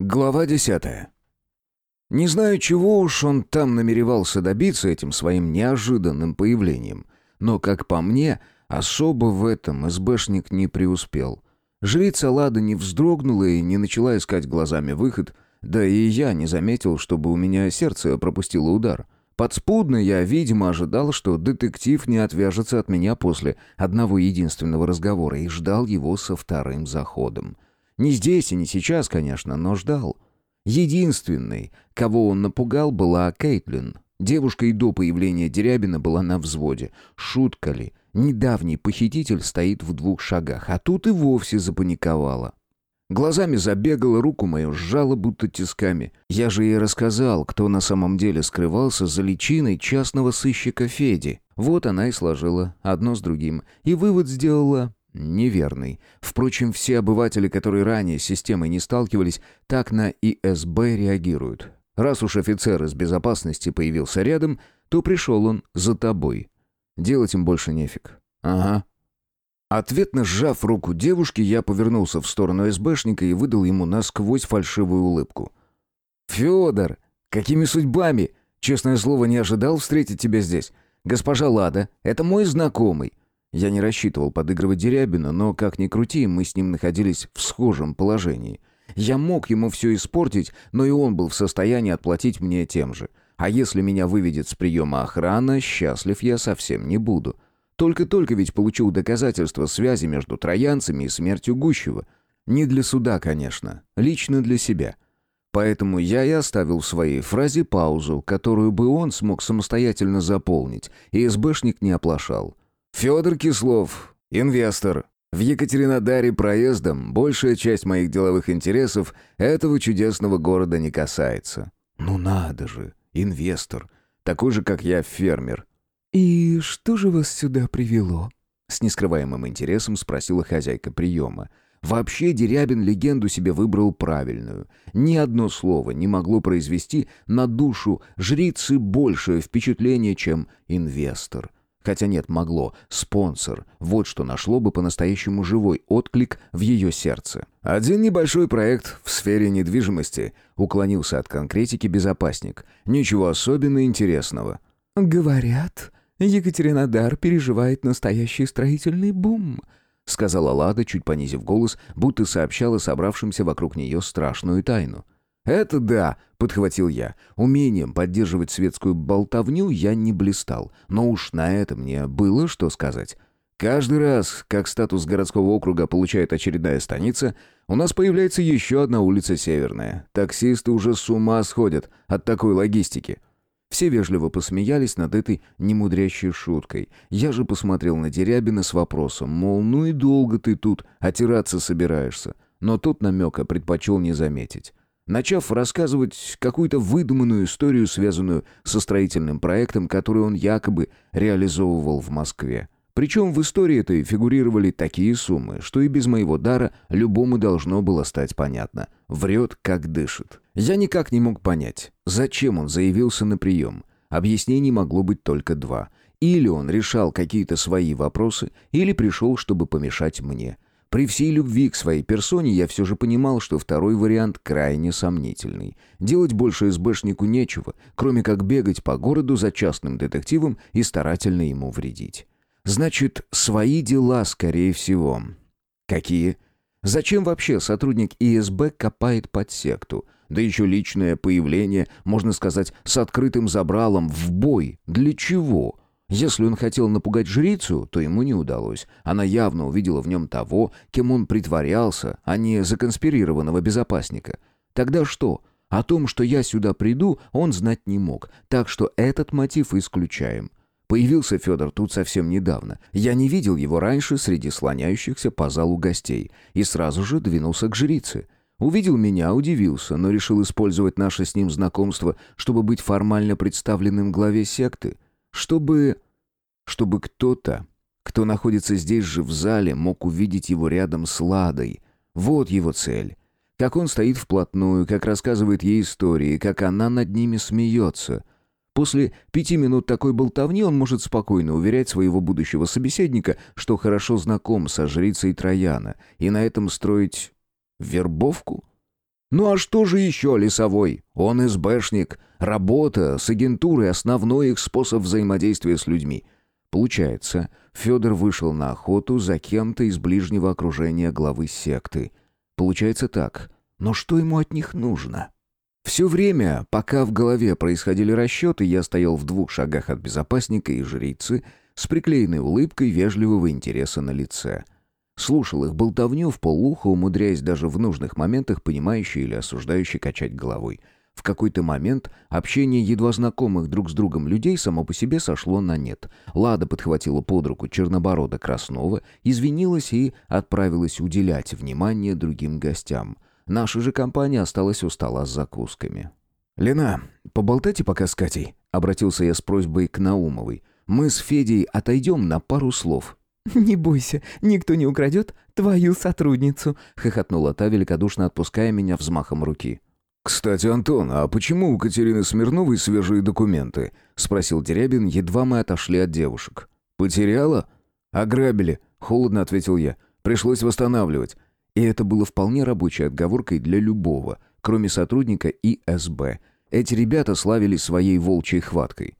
Глава десятая. Не знаю, чего уж он там намеревался добиться этим своим неожиданным появлением, но, как по мне, особо в этом СБшник не преуспел. Жрица Лада не вздрогнула и не начала искать глазами выход, да и я не заметил, чтобы у меня сердце пропустило удар. Подспудно я, видимо, ожидал, что детектив не отвяжется от меня после одного единственного разговора и ждал его со вторым заходом. Не здесь и не сейчас, конечно, но ждал. Единственной, кого он напугал, была Кейтлин. Девушка и до появления Дерябина была на взводе. Шутка ли? Недавний похититель стоит в двух шагах, а тут и вовсе запаниковала. Глазами забегала, руку мою сжала будто тисками. Я же ей рассказал, кто на самом деле скрывался за личиной частного сыщика Феди. Вот она и сложила одно с другим. И вывод сделала неверный. Впрочем, все обыватели, которые ранее с системой не сталкивались, так на ИСБ реагируют. Раз уж офицер из безопасности появился рядом, то пришел он за тобой. Делать им больше нефиг. Ага. Ответно сжав руку девушки, я повернулся в сторону СБшника и выдал ему насквозь фальшивую улыбку. «Федор, какими судьбами? Честное слово, не ожидал встретить тебя здесь. Госпожа Лада, это мой знакомый. Я не рассчитывал подыгрывать Дерябину, но, как ни крути, мы с ним находились в схожем положении. Я мог ему все испортить, но и он был в состоянии отплатить мне тем же. А если меня выведет с приема охрана, счастлив я совсем не буду. Только-только ведь получил доказательства связи между троянцами и смертью Гущева. Не для суда, конечно, лично для себя. Поэтому я и оставил в своей фразе паузу, которую бы он смог самостоятельно заполнить, и СБшник не оплошал. Федор Кислов, инвестор. В Екатеринодаре проездом большая часть моих деловых интересов этого чудесного города не касается. Ну надо же, инвестор, такой же, как я, фермер. «И что же вас сюда привело?» С нескрываемым интересом спросила хозяйка приема. Вообще Дерябин легенду себе выбрал правильную. Ни одно слово не могло произвести на душу жрицы большее впечатление, чем инвестор. Хотя нет, могло. Спонсор. Вот что нашло бы по-настоящему живой отклик в ее сердце. Один небольшой проект в сфере недвижимости. Уклонился от конкретики безопасник. Ничего особенно интересного. «Говорят, Екатеринодар переживает настоящий строительный бум», сказала Лада, чуть понизив голос, будто сообщала собравшимся вокруг нее страшную тайну. «Это да», — подхватил я. Умением поддерживать светскую болтовню я не блистал, но уж на это мне было что сказать. Каждый раз, как статус городского округа получает очередная станица, у нас появляется еще одна улица Северная. Таксисты уже с ума сходят от такой логистики. Все вежливо посмеялись над этой немудрящей шуткой. Я же посмотрел на Дерябина с вопросом, мол, ну и долго ты тут отираться собираешься. Но тот намека предпочел не заметить начав рассказывать какую-то выдуманную историю, связанную со строительным проектом, который он якобы реализовывал в Москве. Причем в истории этой фигурировали такие суммы, что и без моего дара любому должно было стать понятно. Врет, как дышит. Я никак не мог понять, зачем он заявился на прием. Объяснений могло быть только два. Или он решал какие-то свои вопросы, или пришел, чтобы помешать мне. При всей любви к своей персоне я все же понимал, что второй вариант крайне сомнительный. Делать больше СБшнику нечего, кроме как бегать по городу за частным детективом и старательно ему вредить. Значит, свои дела, скорее всего. Какие? Зачем вообще сотрудник ИСБ копает под секту? Да еще личное появление, можно сказать, с открытым забралом в бой. Для чего? Если он хотел напугать жрицу, то ему не удалось. Она явно увидела в нем того, кем он притворялся, а не законспирированного безопасника. Тогда что? О том, что я сюда приду, он знать не мог, так что этот мотив исключаем. Появился Федор тут совсем недавно. Я не видел его раньше среди слоняющихся по залу гостей и сразу же двинулся к жрице. Увидел меня, удивился, но решил использовать наше с ним знакомство, чтобы быть формально представленным главе секты. Чтобы... Чтобы кто-то, кто находится здесь же в зале, мог увидеть его рядом с Ладой. Вот его цель. Как он стоит вплотную, как рассказывает ей истории, как она над ними смеется. После пяти минут такой болтовни он может спокойно уверять своего будущего собеседника, что хорошо знаком со жрицей Трояна, и на этом строить вербовку? Ну а что же еще лесовой? Он СБшник. Работа с агентурой – основной их способ взаимодействия с людьми. Получается, Федор вышел на охоту за кем-то из ближнего окружения главы секты. Получается так. Но что ему от них нужно? Все время, пока в голове происходили расчеты, я стоял в двух шагах от безопасника и жрицы с приклеенной улыбкой вежливого интереса на лице. Слушал их болтовню в полухо, умудряясь даже в нужных моментах понимающий или осуждающий качать головой. В какой-то момент общение едва знакомых друг с другом людей само по себе сошло на нет. Лада подхватила под руку Черноборода Краснова, извинилась и отправилась уделять внимание другим гостям. Наша же компания осталась у стола с закусками. «Лена, поболтайте пока с Катей», — обратился я с просьбой к Наумовой. «Мы с Федей отойдем на пару слов». «Не бойся, никто не украдет твою сотрудницу», — хохотнула та, великодушно отпуская меня взмахом руки. «Кстати, Антон, а почему у Катерины Смирновой свежие документы?» — спросил Дерябин, едва мы отошли от девушек. «Потеряла?» «Ограбили», — холодно ответил я. «Пришлось восстанавливать». И это было вполне рабочей отговоркой для любого, кроме сотрудника ИСБ. Эти ребята славились своей волчьей хваткой.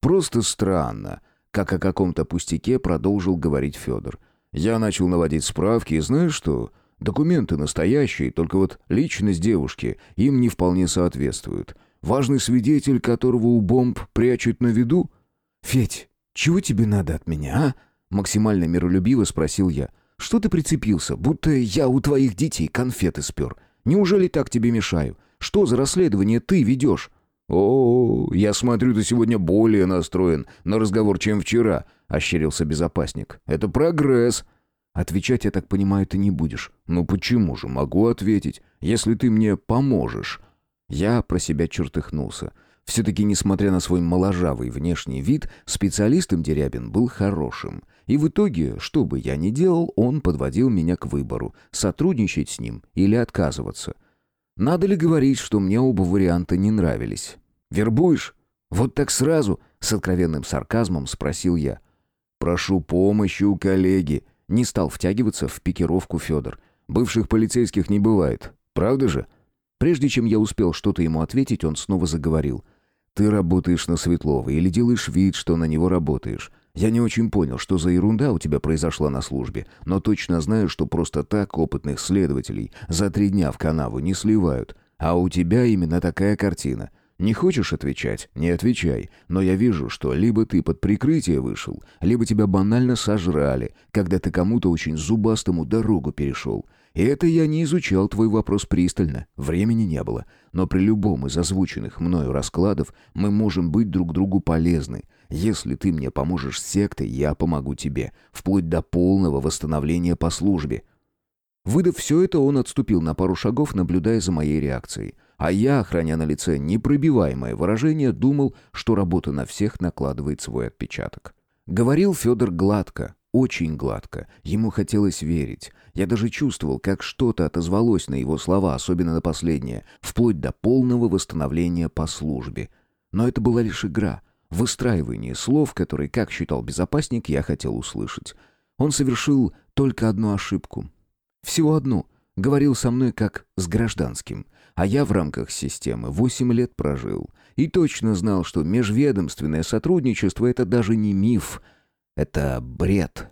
«Просто странно», — как о каком-то пустяке продолжил говорить Федор. «Я начал наводить справки, и знаешь что? Документы настоящие, только вот личность девушки им не вполне соответствует. Важный свидетель, которого у бомб прячут на виду? «Федь, чего тебе надо от меня, а?» Максимально миролюбиво спросил я. «Что ты прицепился, будто я у твоих детей конфеты спер? Неужели так тебе мешаю? Что за расследование ты ведешь?» «О, я смотрю, ты сегодня более настроен на разговор, чем вчера», — ощерился безопасник. «Это прогресс». Отвечать, я так понимаю, ты не будешь. Ну почему же? Могу ответить, если ты мне поможешь. Я про себя чертыхнулся. Все-таки, несмотря на свой моложавый внешний вид, специалистом Дерябин был хорошим. И в итоге, что бы я ни делал, он подводил меня к выбору, сотрудничать с ним или отказываться. Надо ли говорить, что мне оба варианта не нравились? «Вербуешь?» «Вот так сразу?» — с откровенным сарказмом спросил я. «Прошу помощи у коллеги», не стал втягиваться в пикировку Федор. «Бывших полицейских не бывает. Правда же?» Прежде чем я успел что-то ему ответить, он снова заговорил. «Ты работаешь на Светлова или делаешь вид, что на него работаешь. Я не очень понял, что за ерунда у тебя произошла на службе, но точно знаю, что просто так опытных следователей за три дня в канаву не сливают. А у тебя именно такая картина. Не хочешь отвечать? Не отвечай. Но я вижу, что либо ты под прикрытие вышел, либо тебя банально сожрали, когда ты кому-то очень зубастому дорогу перешел. И это я не изучал твой вопрос пристально, времени не было. Но при любом из озвученных мною раскладов мы можем быть друг другу полезны. Если ты мне поможешь с сектой, я помогу тебе, вплоть до полного восстановления по службе. Выдав все это, он отступил на пару шагов, наблюдая за моей реакцией. А я, храня на лице непробиваемое выражение, думал, что работа на всех накладывает свой отпечаток. Говорил Федор гладко, очень гладко. Ему хотелось верить. Я даже чувствовал, как что-то отозвалось на его слова, особенно на последнее, вплоть до полного восстановления по службе. Но это была лишь игра, выстраивание слов, которые, как считал безопасник, я хотел услышать. Он совершил только одну ошибку. Всего одну. Говорил со мной как с гражданским. А я в рамках системы 8 лет прожил и точно знал, что межведомственное сотрудничество — это даже не миф, это бред.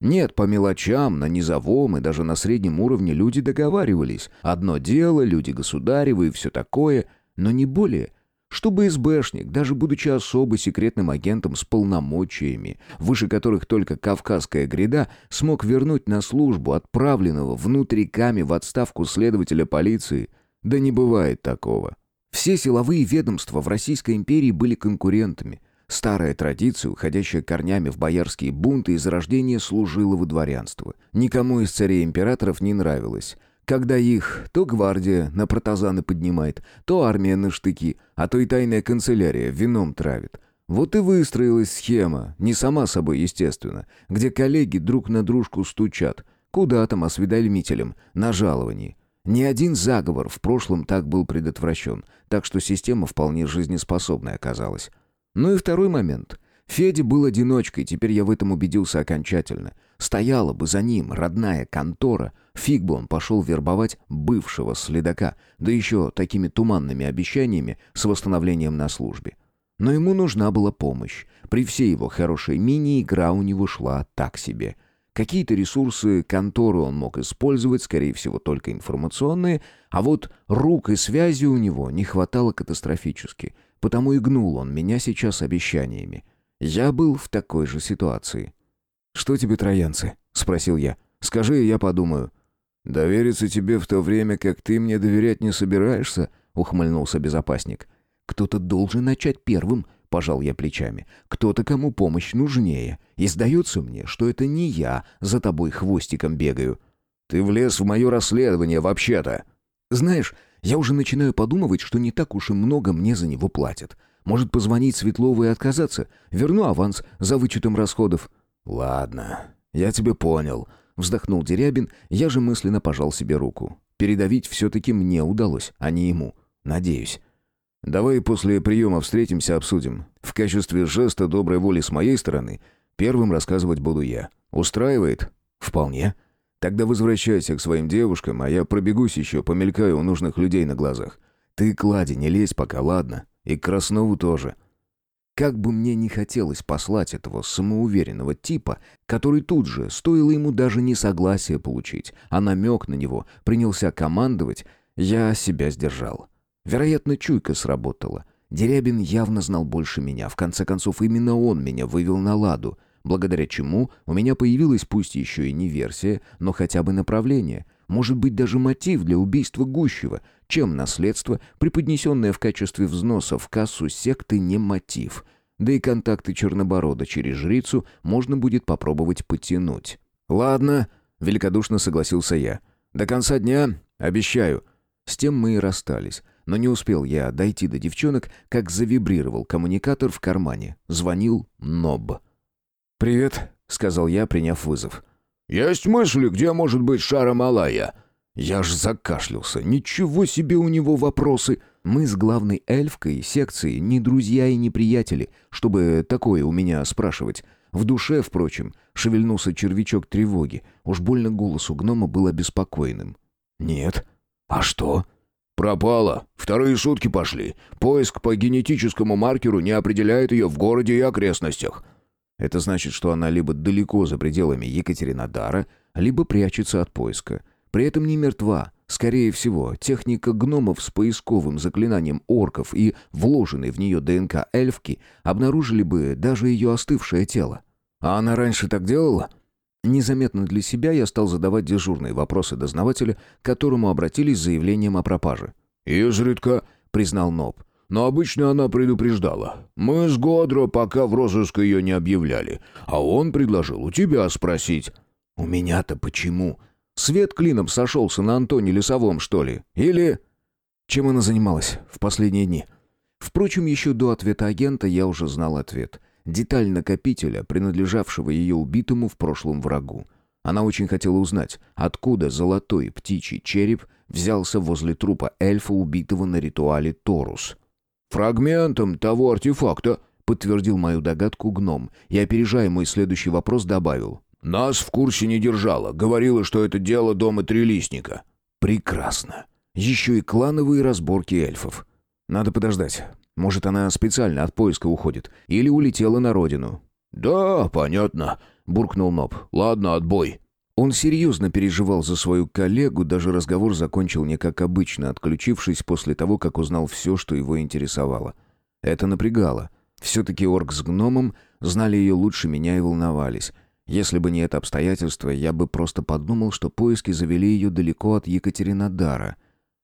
Нет, по мелочам, на низовом и даже на среднем уровне люди договаривались. Одно дело, люди государевы и все такое, но не более — чтобы СБшник, даже будучи особо секретным агентом с полномочиями, выше которых только Кавказская гряда, смог вернуть на службу отправленного внутриками в отставку следователя полиции – да не бывает такого. Все силовые ведомства в Российской империи были конкурентами. Старая традиция, уходящая корнями в боярские бунты и зарождение служилого дворянства. Никому из царей-императоров не нравилось. Когда их то гвардия на протазаны поднимает, то армия на штыки, а то и тайная канцелярия вином травит. Вот и выстроилась схема, не сама собой, естественно, где коллеги друг на дружку стучат. Куда там осведомителям? На жаловании. Ни один заговор в прошлом так был предотвращен, так что система вполне жизнеспособной оказалась. Ну и второй момент. Федя был одиночкой, теперь я в этом убедился окончательно. Стояла бы за ним родная контора, фиг бы он пошел вербовать бывшего следака, да еще такими туманными обещаниями с восстановлением на службе. Но ему нужна была помощь. При всей его хорошей мини игра у него шла так себе. Какие-то ресурсы конторы он мог использовать, скорее всего, только информационные, а вот рук и связи у него не хватало катастрофически, потому и гнул он меня сейчас обещаниями. Я был в такой же ситуации. «Что тебе троянцы?» — спросил я. «Скажи, я подумаю». «Довериться тебе в то время, как ты мне доверять не собираешься?» — ухмыльнулся безопасник. «Кто-то должен начать первым», — пожал я плечами. «Кто-то, кому помощь нужнее. И сдается мне, что это не я за тобой хвостиком бегаю». «Ты влез в мое расследование, вообще-то». «Знаешь, я уже начинаю подумывать, что не так уж и много мне за него платят. Может, позвонить Светлову и отказаться? Верну аванс за вычетом расходов». «Ладно, я тебя понял», — вздохнул Дерябин, я же мысленно пожал себе руку. Передавить все-таки мне удалось, а не ему. Надеюсь. «Давай после приема встретимся, обсудим. В качестве жеста доброй воли с моей стороны первым рассказывать буду я. Устраивает?» «Вполне. Тогда возвращайся к своим девушкам, а я пробегусь еще, помелькаю у нужных людей на глазах. Ты к не лезь пока, ладно? И к Краснову тоже. Как бы мне не хотелось послать этого самоуверенного типа, который тут же, стоило ему даже не согласие получить, а намек на него принялся командовать, я себя сдержал. Вероятно, чуйка сработала. Дерябин явно знал больше меня. В конце концов, именно он меня вывел на ладу, благодаря чему у меня появилась пусть еще и не версия, но хотя бы направление. Может быть, даже мотив для убийства Гущева, чем наследство, преподнесенное в качестве взноса в кассу секты, не мотив. Да и контакты Черноборода через жрицу можно будет попробовать потянуть. «Ладно», — великодушно согласился я. «До конца дня, обещаю». С тем мы и расстались. Но не успел я дойти до девчонок, как завибрировал коммуникатор в кармане. Звонил Ноб. «Привет», — сказал я, приняв вызов. «Есть мысли, где может быть Шара Малая?» Я ж закашлялся. Ничего себе у него вопросы. Мы с главной эльфкой секции не друзья и не приятели, чтобы такое у меня спрашивать. В душе, впрочем, шевельнулся червячок тревоги. Уж больно голос у гнома был обеспокоенным. «Нет. А что?» «Пропала. Вторые сутки пошли. Поиск по генетическому маркеру не определяет ее в городе и окрестностях». Это значит, что она либо далеко за пределами Екатеринодара, либо прячется от поиска. При этом не мертва. Скорее всего, техника гномов с поисковым заклинанием орков и вложенной в нее ДНК эльфки обнаружили бы даже ее остывшее тело. А она раньше так делала? Незаметно для себя я стал задавать дежурные вопросы дознавателя, к которому обратились с заявлением о пропаже. «Изредка», — признал Ноб. «Но обычно она предупреждала. Мы с Годро пока в розыск ее не объявляли. А он предложил у тебя спросить». «У меня-то почему?» Свет клином сошелся на Антоне Лесовом, что ли? Или... Чем она занималась в последние дни? Впрочем, еще до ответа агента я уже знал ответ. Деталь накопителя, принадлежавшего ее убитому в прошлом врагу. Она очень хотела узнать, откуда золотой птичий череп взялся возле трупа эльфа, убитого на ритуале Торус. «Фрагментом того артефакта», — подтвердил мою догадку гном и, опережая мой следующий вопрос, добавил. Нас в курсе не держала, говорила, что это дело дома Трилистника». «Прекрасно. Еще и клановые разборки эльфов. Надо подождать. Может, она специально от поиска уходит. Или улетела на родину». «Да, понятно», — буркнул Ноб. «Ладно, отбой». Он серьезно переживал за свою коллегу, даже разговор закончил не как обычно, отключившись после того, как узнал все, что его интересовало. Это напрягало. Все-таки орк с гномом знали ее лучше меня и волновались. Если бы не это обстоятельство, я бы просто подумал, что поиски завели ее далеко от Екатеринодара.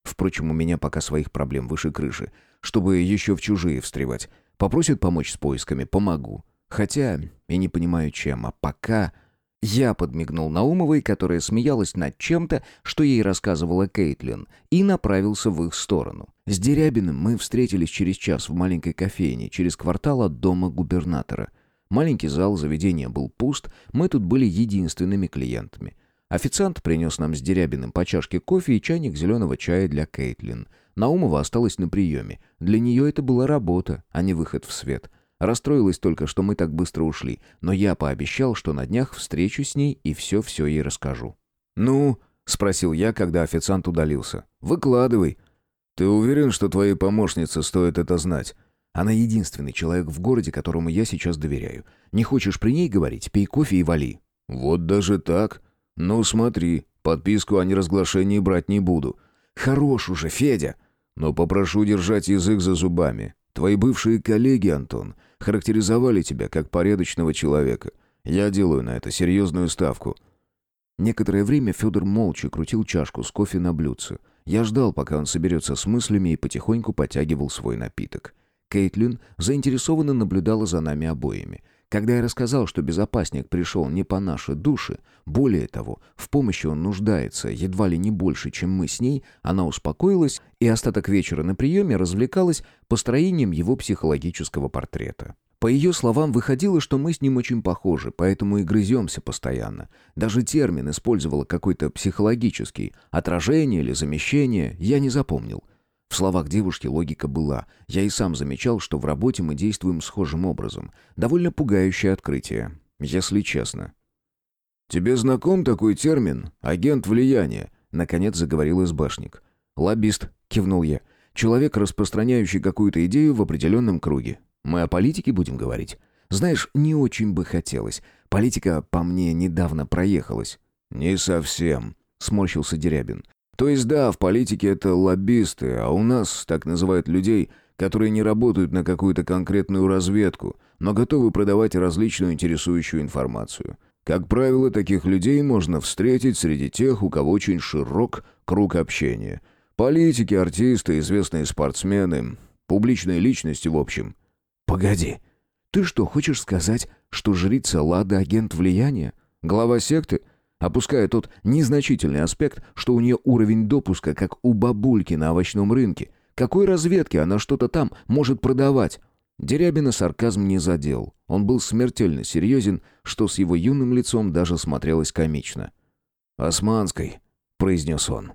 Впрочем, у меня пока своих проблем выше крыши, чтобы еще в чужие встревать. Попросят помочь с поисками, помогу. Хотя и не понимаю чем, а пока... Я подмигнул Наумовой, которая смеялась над чем-то, что ей рассказывала Кейтлин, и направился в их сторону. С Дерябиным мы встретились через час в маленькой кофейне, через квартал от дома губернатора. Маленький зал заведения был пуст, мы тут были единственными клиентами. Официант принес нам с Дерябиным по чашке кофе и чайник зеленого чая для Кейтлин. Наумова осталась на приеме. Для нее это была работа, а не выход в свет. Расстроилась только, что мы так быстро ушли, но я пообещал, что на днях встречусь с ней и все-все ей расскажу. «Ну?» — спросил я, когда официант удалился. «Выкладывай». «Ты уверен, что твоей помощнице стоит это знать?» «Она единственный человек в городе, которому я сейчас доверяю. Не хочешь при ней говорить? Пей кофе и вали». «Вот даже так? Ну смотри, подписку о неразглашении брать не буду». «Хорош уже, Федя!» «Но попрошу держать язык за зубами. Твои бывшие коллеги, Антон, характеризовали тебя как порядочного человека. Я делаю на это серьезную ставку». Некоторое время Федор молча крутил чашку с кофе на блюдце. Я ждал, пока он соберется с мыслями и потихоньку потягивал свой напиток. Кейтлин заинтересованно наблюдала за нами обоими. Когда я рассказал, что безопасник пришел не по нашей душе, более того, в помощи он нуждается едва ли не больше, чем мы с ней, она успокоилась и остаток вечера на приеме развлекалась построением его психологического портрета. По ее словам, выходило, что мы с ним очень похожи, поэтому и грыземся постоянно. Даже термин использовала какой-то психологический. Отражение или замещение, я не запомнил. В словах девушки логика была. Я и сам замечал, что в работе мы действуем схожим образом. Довольно пугающее открытие, если честно. «Тебе знаком такой термин «агент влияния»?» — наконец заговорил СБшник. «Лоббист», — кивнул я. «Человек, распространяющий какую-то идею в определенном круге. Мы о политике будем говорить. Знаешь, не очень бы хотелось. Политика по мне недавно проехалась». «Не совсем», — сморщился Дерябин. «То есть да, в политике это лоббисты, а у нас так называют людей, которые не работают на какую-то конкретную разведку, но готовы продавать различную интересующую информацию. Как правило, таких людей можно встретить среди тех, у кого очень широк круг общения. Политики, артисты, известные спортсмены, публичные личности в общем. «Погоди. Ты что, хочешь сказать, что жрица Лада агент влияния? Глава секты? Опуская тот незначительный аспект, что у нее уровень допуска, как у бабульки на овощном рынке. Какой разведки она что-то там может продавать?» Дерябина сарказм не задел. Он был смертельно серьезен, что с его юным лицом даже смотрелось комично. «Османской», — произнес он.